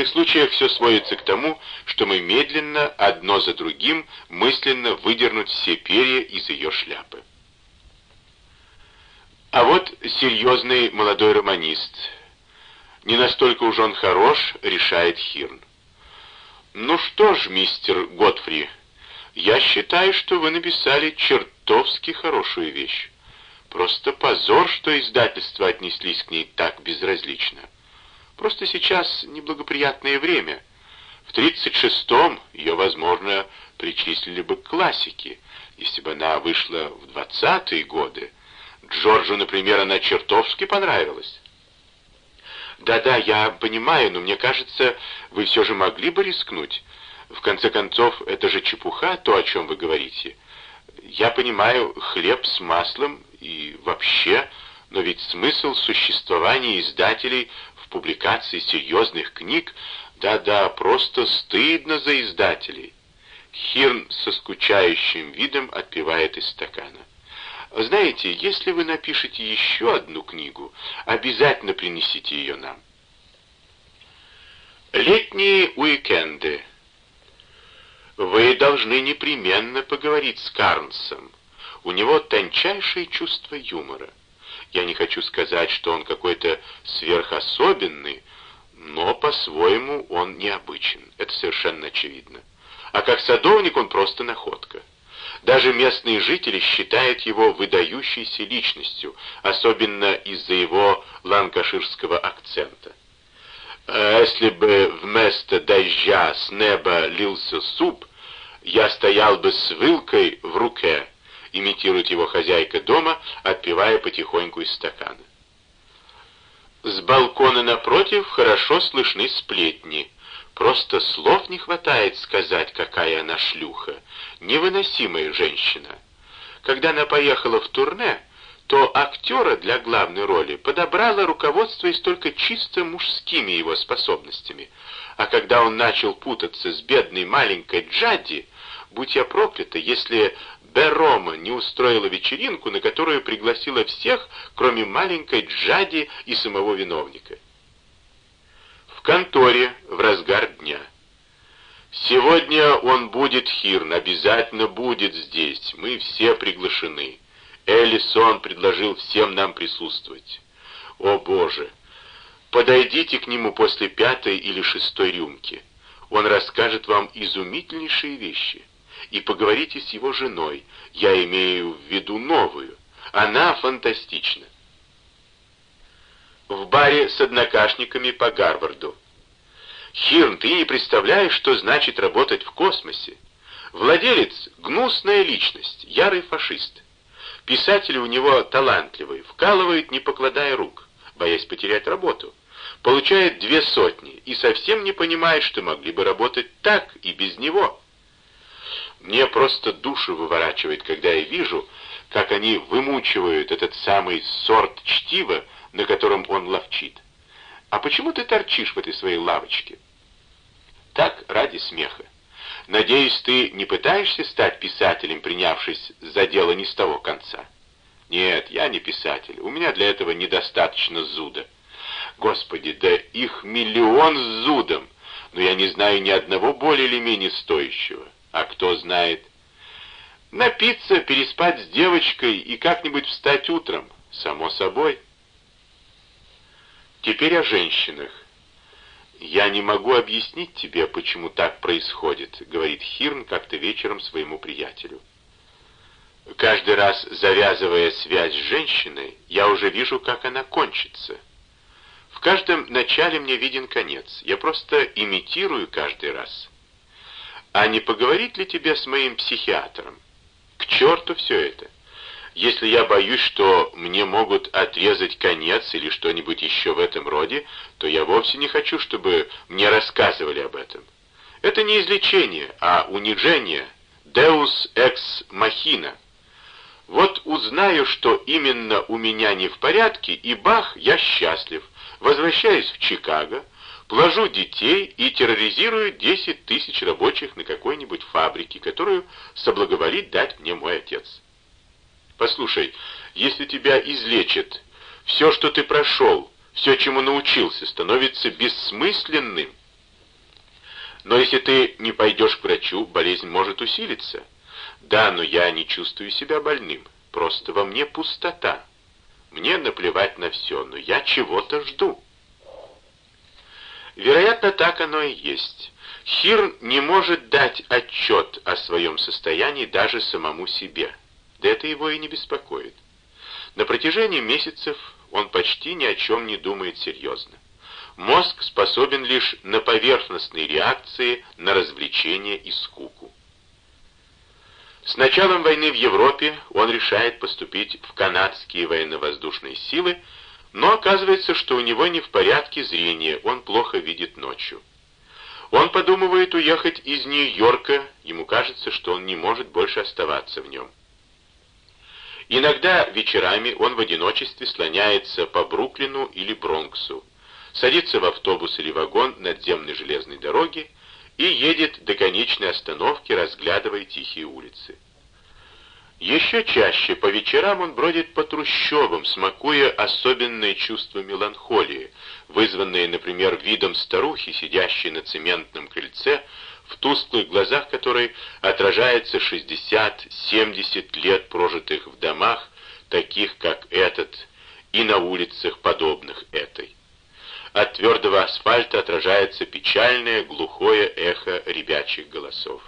таких случаях все сводится к тому, что мы медленно, одно за другим, мысленно выдернуть все перья из ее шляпы. А вот серьезный молодой романист. Не настолько уж он хорош, решает Хирн. Ну что ж, мистер Готфри, я считаю, что вы написали чертовски хорошую вещь. Просто позор, что издательства отнеслись к ней так безразлично. Просто сейчас неблагоприятное время. В 36-м ее, возможно, причислили бы к классике, если бы она вышла в 20-е годы. Джорджу, например, она чертовски понравилась. Да-да, я понимаю, но мне кажется, вы все же могли бы рискнуть. В конце концов, это же чепуха, то, о чем вы говорите. Я понимаю, хлеб с маслом и вообще, но ведь смысл существования издателей публикации серьезных книг, да-да, просто стыдно за издателей. Хирн со скучающим видом отпивает из стакана. Знаете, если вы напишете еще одну книгу, обязательно принесите ее нам. Летние уикенды. Вы должны непременно поговорить с Карнсом. У него тончайшее чувство юмора. Я не хочу сказать, что он какой-то сверхособенный, но по-своему он необычен. Это совершенно очевидно. А как садовник он просто находка. Даже местные жители считают его выдающейся личностью, особенно из-за его ланкаширского акцента. А если бы вместо дождя с неба лился суп, я стоял бы с вилкой в руке, имитирует его хозяйка дома, отпивая потихоньку из стакана. С балкона напротив хорошо слышны сплетни. Просто слов не хватает сказать, какая она шлюха. Невыносимая женщина. Когда она поехала в турне, то актера для главной роли подобрало, руководствуясь только чисто мужскими его способностями. А когда он начал путаться с бедной маленькой Джадди, будь я проклята, если Берома не устроила вечеринку, на которую пригласила всех, кроме маленькой Джади и самого виновника. В конторе в разгар дня. Сегодня он будет, Хирн, обязательно будет здесь. Мы все приглашены. Эллисон предложил всем нам присутствовать. О, Боже! Подойдите к нему после пятой или шестой рюмки. Он расскажет вам изумительнейшие вещи и поговорите с его женой. Я имею в виду новую. Она фантастична. В баре с однокашниками по Гарварду. Хирн, ты не представляешь, что значит работать в космосе. Владелец — гнусная личность, ярый фашист. Писатели у него талантливые, вкалывают, не покладая рук, боясь потерять работу. Получает две сотни и совсем не понимает, что могли бы работать так и без него. Мне просто душу выворачивает, когда я вижу, как они вымучивают этот самый сорт чтива, на котором он ловчит. А почему ты торчишь в этой своей лавочке? Так, ради смеха. Надеюсь, ты не пытаешься стать писателем, принявшись за дело не с того конца? Нет, я не писатель. У меня для этого недостаточно зуда. Господи, да их миллион с зудом, но я не знаю ни одного более или менее стоящего. А кто знает? Напиться, переспать с девочкой и как-нибудь встать утром, само собой. Теперь о женщинах. «Я не могу объяснить тебе, почему так происходит», — говорит Хирн как-то вечером своему приятелю. «Каждый раз, завязывая связь с женщиной, я уже вижу, как она кончится. В каждом начале мне виден конец. Я просто имитирую каждый раз. А не поговорить ли тебе с моим психиатром? К черту все это. Если я боюсь, что мне могут отрезать конец или что-нибудь еще в этом роде, то я вовсе не хочу, чтобы мне рассказывали об этом. Это не излечение, а унижение. Deus ex machina. Вот узнаю, что именно у меня не в порядке, и бах, я счастлив. Возвращаюсь в Чикаго, Положу детей и терроризирую 10 тысяч рабочих на какой-нибудь фабрике, которую соблаговолит дать мне мой отец. Послушай, если тебя излечат, все, что ты прошел, все, чему научился, становится бессмысленным. Но если ты не пойдешь к врачу, болезнь может усилиться. Да, но я не чувствую себя больным. Просто во мне пустота. Мне наплевать на все, но я чего-то жду. Вероятно, так оно и есть. Хирн не может дать отчет о своем состоянии даже самому себе. Да это его и не беспокоит. На протяжении месяцев он почти ни о чем не думает серьезно. Мозг способен лишь на поверхностные реакции на развлечение и скуку. С началом войны в Европе он решает поступить в канадские военно-воздушные силы, но оказывается, что у него не в порядке зрение, он плохо видит ночью. Он подумывает уехать из Нью-Йорка, ему кажется, что он не может больше оставаться в нем. Иногда вечерами он в одиночестве слоняется по Бруклину или Бронксу, садится в автобус или вагон надземной железной дороги и едет до конечной остановки, разглядывая тихие улицы. Еще чаще по вечерам он бродит по трущобам, смакуя особенное чувство меланхолии, вызванное, например, видом старухи, сидящей на цементном крыльце, в тусклых глазах которой отражается 60-70 лет, прожитых в домах, таких как этот, и на улицах, подобных этой. От твердого асфальта отражается печальное глухое эхо ребячих голосов.